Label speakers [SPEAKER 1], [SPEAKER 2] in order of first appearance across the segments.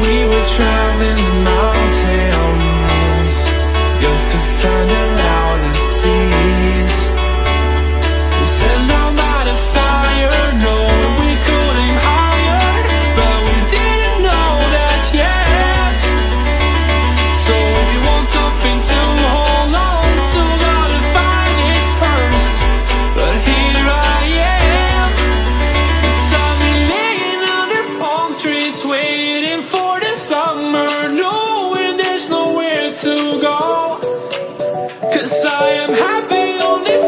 [SPEAKER 1] we were traveling miles. Yes, I am happy on this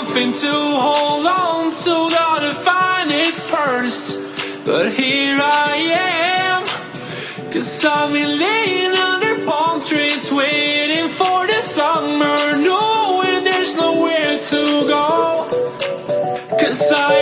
[SPEAKER 1] something to hold on to, gotta find it first. But here I am, cause I've been laying under palm trees, waiting for the summer, knowing there's nowhere to go. Cause I